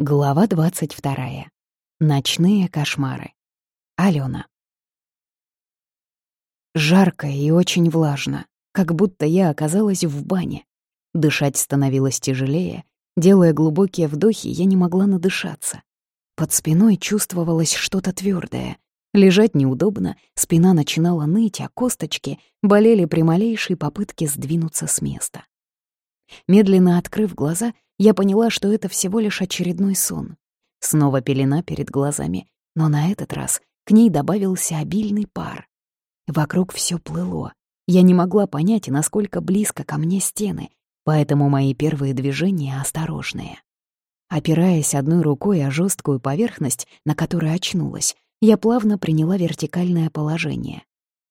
Глава 22. Ночные кошмары. Алена. Жарко и очень влажно, как будто я оказалась в бане. Дышать становилось тяжелее. Делая глубокие вдохи, я не могла надышаться. Под спиной чувствовалось что-то твердое. Лежать неудобно, спина начинала ныть, а косточки болели при малейшей попытке сдвинуться с места. Медленно открыв глаза, я поняла, что это всего лишь очередной сон. Снова пелена перед глазами, но на этот раз к ней добавился обильный пар. Вокруг все плыло. Я не могла понять, насколько близко ко мне стены, поэтому мои первые движения осторожные. Опираясь одной рукой о жесткую поверхность, на которой очнулась, я плавно приняла вертикальное положение.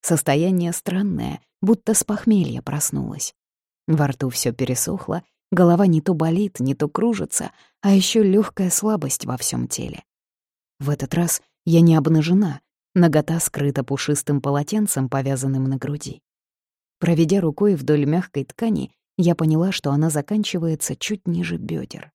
Состояние странное, будто с похмелья проснулась. Во рту все пересохло, голова не то болит, не то кружится, а еще легкая слабость во всем теле. В этот раз я не обнажена, нагота скрыта пушистым полотенцем, повязанным на груди. Проведя рукой вдоль мягкой ткани, я поняла, что она заканчивается чуть ниже бедер.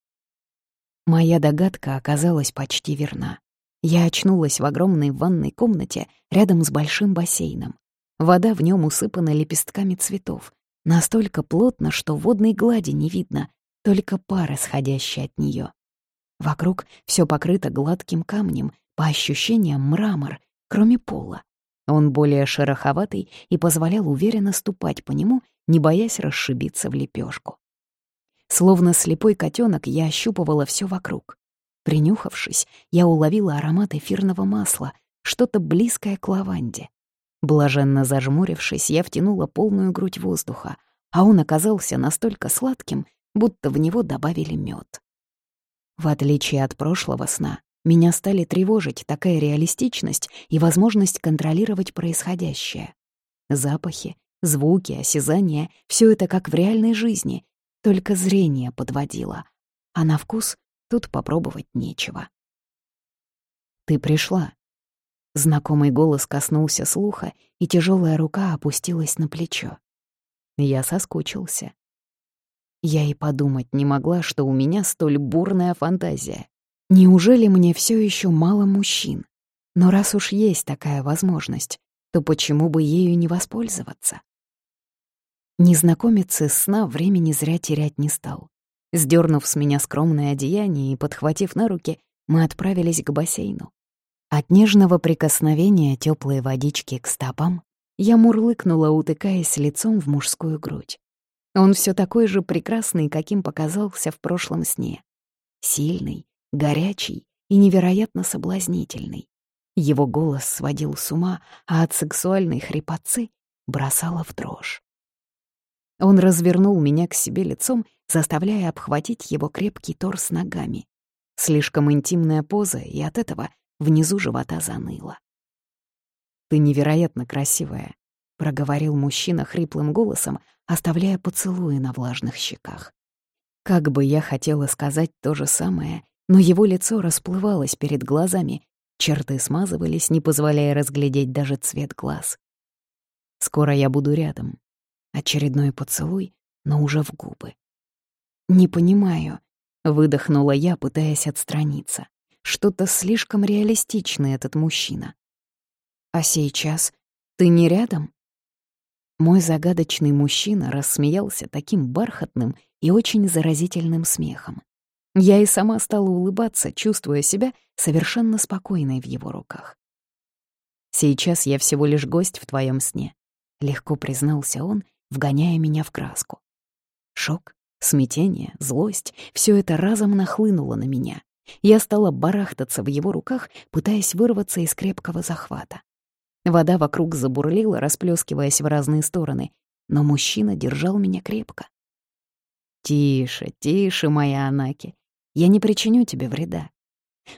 Моя догадка оказалась почти верна. Я очнулась в огромной ванной комнате рядом с большим бассейном. Вода в нем усыпана лепестками цветов, Настолько плотно, что водной глади не видно, только пар, исходящий от нее. Вокруг все покрыто гладким камнем, по ощущениям мрамор, кроме пола. Он более шероховатый и позволял уверенно ступать по нему, не боясь расшибиться в лепешку. Словно слепой котенок, я ощупывала все вокруг. Принюхавшись, я уловила аромат эфирного масла, что-то близкое к лаванде. Блаженно зажмурившись, я втянула полную грудь воздуха, а он оказался настолько сладким, будто в него добавили мед. В отличие от прошлого сна, меня стали тревожить такая реалистичность и возможность контролировать происходящее. Запахи, звуки, осязания — все это как в реальной жизни, только зрение подводило, а на вкус тут попробовать нечего. «Ты пришла», Знакомый голос коснулся слуха, и тяжелая рука опустилась на плечо. Я соскучился. Я и подумать не могла, что у меня столь бурная фантазия. Неужели мне все еще мало мужчин? Но раз уж есть такая возможность, то почему бы ею не воспользоваться? Незнакомец из сна времени зря терять не стал. Сдернув с меня скромное одеяние и подхватив на руки, мы отправились к бассейну. От нежного прикосновения теплой водички к стопам я мурлыкнула, утыкаясь лицом в мужскую грудь. Он все такой же прекрасный, каким показался в прошлом сне. Сильный, горячий и невероятно соблазнительный. Его голос сводил с ума, а от сексуальной хрипотцы бросала в дрожь. Он развернул меня к себе лицом, заставляя обхватить его крепкий торс ногами. Слишком интимная поза, и от этого Внизу живота заныло. «Ты невероятно красивая», — проговорил мужчина хриплым голосом, оставляя поцелуи на влажных щеках. Как бы я хотела сказать то же самое, но его лицо расплывалось перед глазами, черты смазывались, не позволяя разглядеть даже цвет глаз. «Скоро я буду рядом». Очередной поцелуй, но уже в губы. «Не понимаю», — выдохнула я, пытаясь отстраниться. Что-то слишком реалистичный этот мужчина. А сейчас ты не рядом? Мой загадочный мужчина рассмеялся таким бархатным и очень заразительным смехом. Я и сама стала улыбаться, чувствуя себя совершенно спокойной в его руках. «Сейчас я всего лишь гость в твоем сне», — легко признался он, вгоняя меня в краску. Шок, смятение, злость — все это разом нахлынуло на меня. Я стала барахтаться в его руках, пытаясь вырваться из крепкого захвата. Вода вокруг забурлила, расплескиваясь в разные стороны, но мужчина держал меня крепко. «Тише, тише, моя Анаки, я не причиню тебе вреда».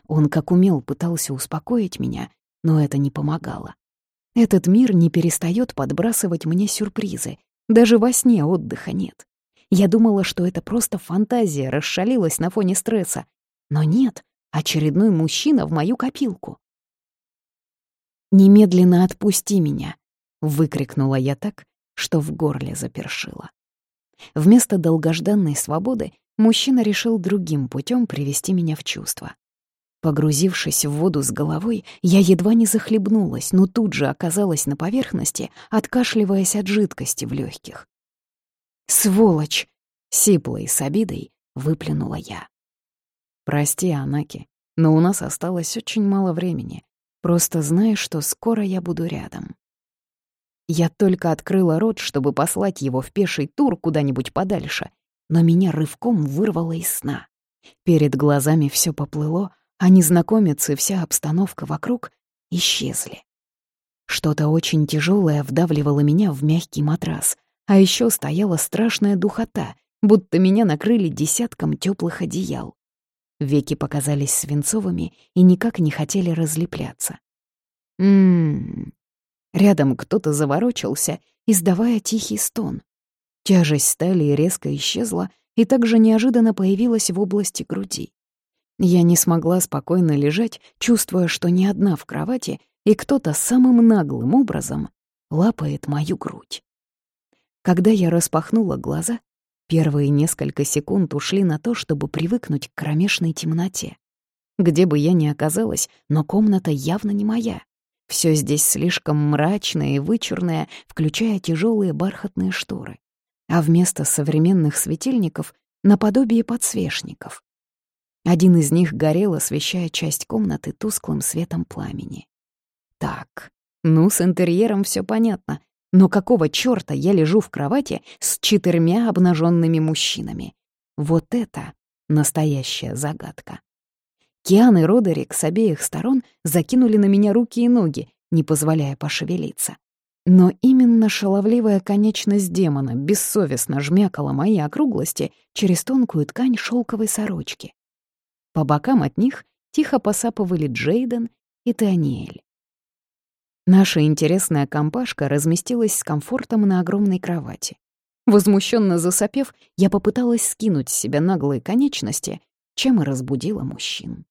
Он как умел пытался успокоить меня, но это не помогало. Этот мир не перестает подбрасывать мне сюрпризы, даже во сне отдыха нет. Я думала, что это просто фантазия расшалилась на фоне стресса, но нет, очередной мужчина в мою копилку. «Немедленно отпусти меня!» — выкрикнула я так, что в горле запершило. Вместо долгожданной свободы мужчина решил другим путем привести меня в чувство. Погрузившись в воду с головой, я едва не захлебнулась, но тут же оказалась на поверхности, откашливаясь от жидкости в легких. «Сволочь!» — сиплой с обидой выплюнула я. «Прости, Анаки, но у нас осталось очень мало времени. Просто знай, что скоро я буду рядом». Я только открыла рот, чтобы послать его в пеший тур куда-нибудь подальше, но меня рывком вырвало из сна. Перед глазами все поплыло, а незнакомец и вся обстановка вокруг исчезли. Что-то очень тяжелое вдавливало меня в мягкий матрас, а еще стояла страшная духота, будто меня накрыли десятком теплых одеял. Веки показались свинцовыми и никак не хотели разлепляться. Ммм. Рядом кто-то заворочился, издавая тихий стон. Тяжесть стали резко исчезла и также неожиданно появилась в области груди. Я не смогла спокойно лежать, чувствуя, что не одна в кровати, и кто-то самым наглым образом лапает мою грудь. Когда я распахнула глаза, первые несколько секунд ушли на то, чтобы привыкнуть к кромешной темноте. Где бы я ни оказалась, но комната явно не моя. Все здесь слишком мрачное и вычурное, включая тяжелые бархатные шторы. А вместо современных светильников — наподобие подсвечников. Один из них горел, освещая часть комнаты тусклым светом пламени. Так, ну, с интерьером все понятно. Но какого чёрта я лежу в кровати с четырьмя обнаженными мужчинами? Вот это настоящая загадка. Киан и Родерик с обеих сторон закинули на меня руки и ноги, не позволяя пошевелиться. Но именно шаловливая конечность демона бессовестно жмякала мои округлости через тонкую ткань шелковой сорочки. По бокам от них тихо посапывали Джейден и Таниэль. Наша интересная компашка разместилась с комфортом на огромной кровати. Возмущенно засопев, я попыталась скинуть с себя наглые конечности, чем и разбудила мужчин.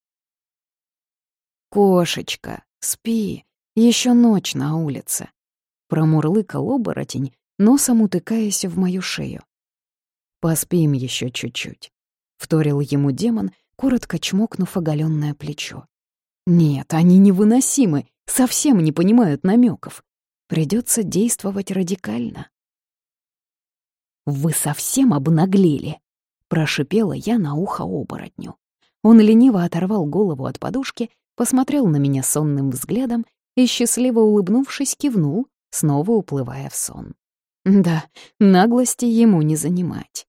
«Кошечка, спи, еще ночь на улице», — промурлыкал оборотень, носом утыкаясь в мою шею. «Поспим еще чуть-чуть», — вторил ему демон, коротко чмокнув оголенное плечо. «Нет, они невыносимы, совсем не понимают намеков. Придется действовать радикально». «Вы совсем обнаглели!» — прошипела я на ухо оборотню. Он лениво оторвал голову от подушки, посмотрел на меня сонным взглядом и, счастливо улыбнувшись, кивнул, снова уплывая в сон. Да, наглости ему не занимать.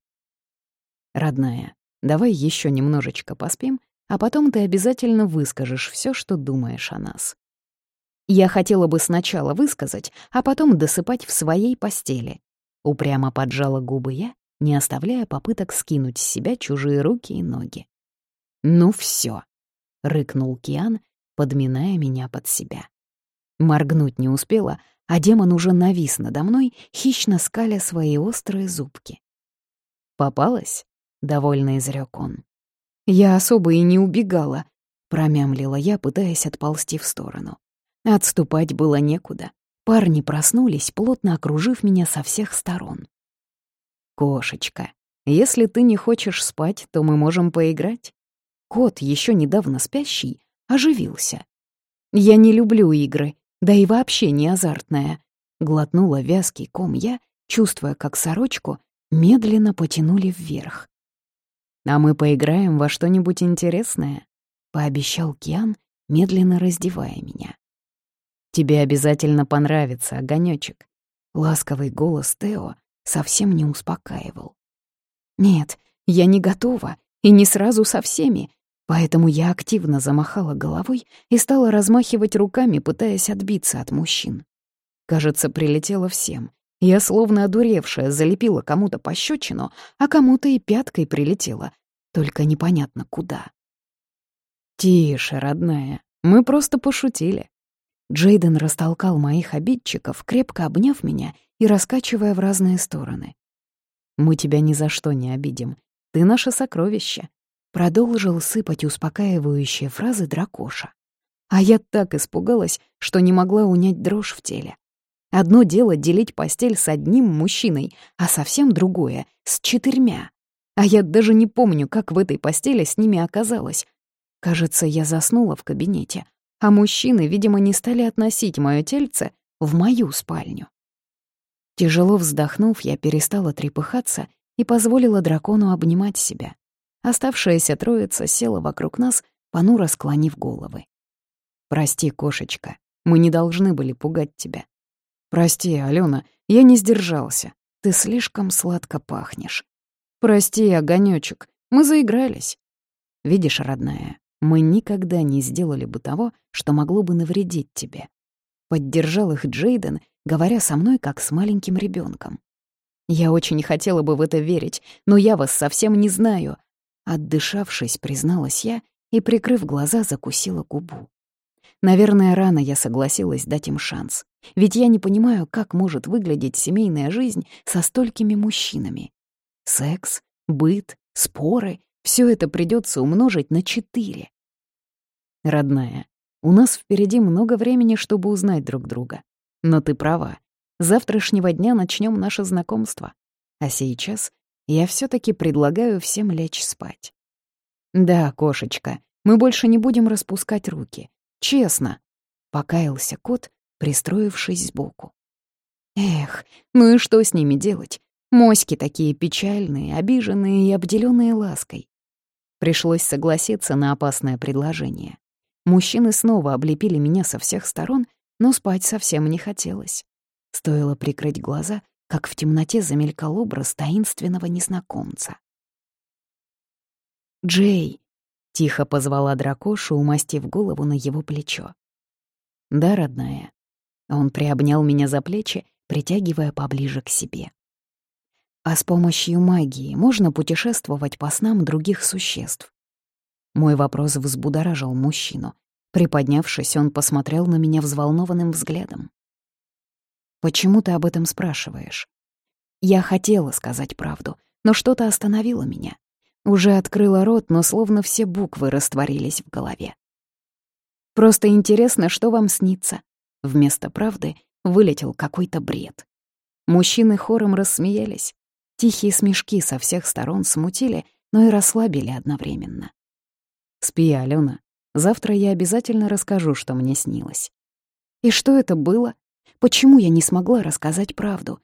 «Родная, Давай еще немножечко поспим, а потом ты обязательно выскажешь все, что думаешь о нас. Я хотела бы сначала высказать, а потом досыпать в своей постели. Упрямо поджала губы я, не оставляя попыток скинуть с себя чужие руки и ноги. «Ну все, рыкнул Киан, подминая меня под себя. Моргнуть не успела, а демон уже навис надо мной, хищно скаля свои острые зубки. «Попалась?» довольно изрек он. «Я особо и не убегала», — промямлила я, пытаясь отползти в сторону. Отступать было некуда. Парни проснулись, плотно окружив меня со всех сторон. «Кошечка, если ты не хочешь спать, то мы можем поиграть». Кот, еще недавно спящий, оживился. «Я не люблю игры, да и вообще не азартная», — глотнула вязкий ком я, чувствуя, как сорочку медленно потянули вверх. «А мы поиграем во что-нибудь интересное», — пообещал Киан, медленно раздевая меня. «Тебе обязательно понравится, огонёчек». Ласковый голос Тео совсем не успокаивал. «Нет, я не готова, и не сразу со всеми, поэтому я активно замахала головой и стала размахивать руками, пытаясь отбиться от мужчин. Кажется, прилетело всем, я, словно одуревшая, залепила кому-то пощечину, а кому-то и пяткой прилетела, только непонятно куда. «Тише, родная, мы просто пошутили». Джейден растолкал моих обидчиков, крепко обняв меня и раскачивая в разные стороны. «Мы тебя ни за что не обидим. Ты наше сокровище», — продолжил сыпать успокаивающие фразы дракоша. А я так испугалась, что не могла унять дрожь в теле. Одно дело делить постель с одним мужчиной, а совсем другое — с четырьмя. А я даже не помню, как в этой постели с ними оказалась. Кажется, я заснула в кабинете, а мужчины, видимо, не стали относить моё тельце в мою спальню. Тяжело вздохнув, я перестала трепыхаться и позволила дракону обнимать себя. Оставшаяся троица села вокруг нас, понуро склонив головы. «Прости, кошечка, мы не должны были пугать тебя. Прости, Алена, я не сдержался. Ты слишком сладко пахнешь. Прости, огонёчек, мы заигрались. Видишь, родная, мы никогда не сделали бы того, что могло бы навредить тебе. Поддержал их Джейден, говоря со мной как с маленьким ребенком. Я очень хотела бы в это верить, но я вас совсем не знаю. Отдышавшись, призналась я и, прикрыв глаза, закусила губу. Наверное, рано я согласилась дать им шанс. Ведь я не понимаю, как может выглядеть семейная жизнь со столькими мужчинами. Секс, быт, споры — все это придется умножить на четыре. Родная, у нас впереди много времени, чтобы узнать друг друга. Но ты права. Завтрашнего дня начнем наше знакомство. А сейчас я все таки предлагаю всем лечь спать. Да, кошечка, мы больше не будем распускать руки. Честно, покаялся кот, пристроившись сбоку. Эх, ну и что с ними делать? Моськи такие печальные, обиженные и обделенные лаской. Пришлось согласиться на опасное предложение. Мужчины снова облепили меня со всех сторон, но спать совсем не хотелось. Стоило прикрыть глаза, как в темноте замелькал образ таинственного незнакомца. «Джей!» Тихо позвала дракошу, умастив голову на его плечо. «Да, родная». Он приобнял меня за плечи, притягивая поближе к себе. «А с помощью магии можно путешествовать по снам других существ?» Мой вопрос взбудоражил мужчину. Приподнявшись, он посмотрел на меня взволнованным взглядом. «Почему ты об этом спрашиваешь?» Я хотела сказать правду, но что-то остановило меня. Уже открыла рот, но словно все буквы растворились в голове. «Просто интересно, что вам снится?» Вместо правды вылетел какой-то бред. Мужчины хором рассмеялись. Тихие смешки со всех сторон смутили, но и расслабили одновременно. «Спи, Алена. Завтра я обязательно расскажу, что мне снилось». И что это было? Почему я не смогла рассказать правду?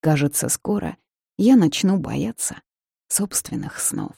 Кажется, скоро я начну бояться собственных снов.